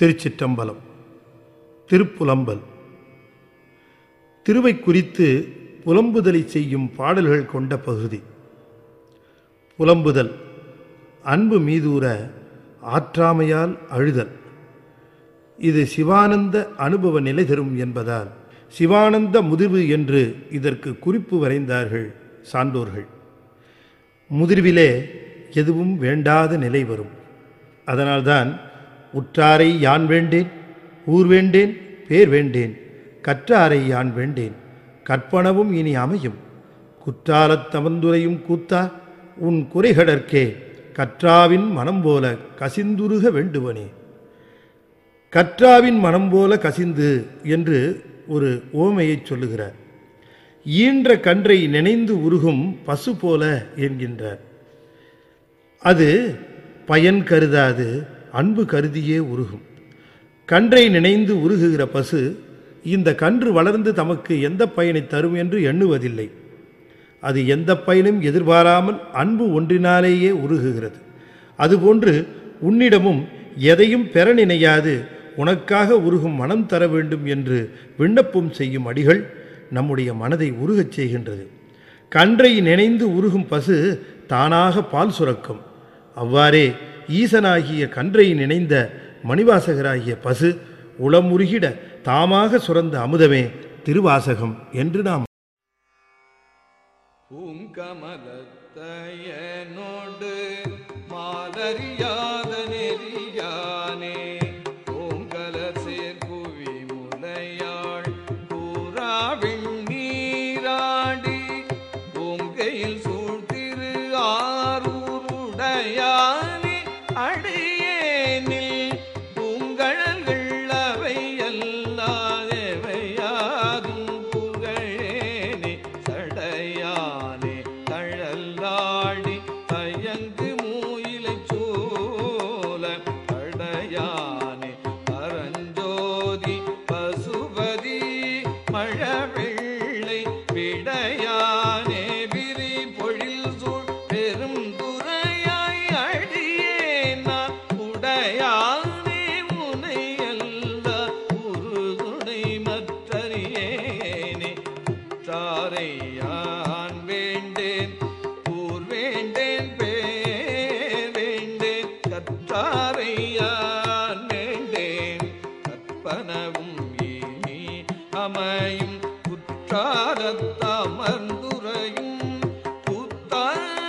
திருச்சிற்றம்பலம் திருப்புலம்பல். திருவை குறித்து புலம்புதலை செய்யும் பாடல்கள் கொண்ட பகுதி. புலம்புதல் அன்பு மீதூர ஆற்றாமையால் அழுதல். இது சிவானந்த அனுபவ நிலை தரும் என்பதால் சிவானந்த முதிர்வு என்று இதற்கு குறிப்பு வரைந்தார்கள் சான்றோர்கள். முதிர்விலே எதுவும் வேண்டாத நிலை வரும். அதனால்தான் உற்றாரை யான் வேண்டேன்? ஊர் வேண்டேன்? பேர் வேண்டேன்? கற்றாரை யான் வேண்டேன்? கற்பனவும் இனி அமையும். குற்றாலத் தமந்துரையும் கூத்தா உன் குறைகடற்கே கற்றாவின் மனம் போல கசிந்துருக வேண்டுவனே. கற்றாவின் மனம் போல கசிந்து என்று ஒரு ஓமையைச் சொல்லுகிறார். ஈன்ற கன்றை நினைந்து உருகும் பசு போல என்கின்றார். அது பயன் கருதாது அன்பு கருதியே உருகும். கன்றை நினைந்து உருகுகிற பசு இந்த கன்று வளர்ந்து தமக்கு எந்த பயனை தரும் என்று எண்ணுவதில்லை. அது எந்த பயனும் எதிர்பாராமல் அன்பு ஒன்றினாலேயே உருகுகிறது. அதுபோன்று உன்னிடமும் எதையும் பெற நினையாது உனக்காக உருகும் மனம் தர வேண்டும் என்று விண்ணப்பம் செய்யும் அடிகள் நம்முடைய மனதை உருகச் செய்கின்றது. கன்றை நினைந்து உருகும் பசு தானாக பால் சுரக்கும். அவ்வாறே ஈசனாகிய கன்றை நினைந்த மணிவாசகராகிய பசு உளமுருகிட தாமாக சுரந்த அமுதமே திருவாசகம் என்று நாம் பூங்கமலத்தையனோடு மாலறியாத நெறியானே பூங்கல சேர்குவி முலையாள் கூறாவின் நீராடி பூங்கையில் தயங்கு மூயிலை சோல அடையானே பரஞ்சோதி பசுபதி மழவெள்ளை விடையானே விரி பொழில் சூழ் பெரும் துறையாய் அழியே நான் உடையானே உனை அல்ல உருதுணை மற்றறியேனே தாரையான் வேண்டேன் பாரத்தமர்ந்துரையும் புத்தன்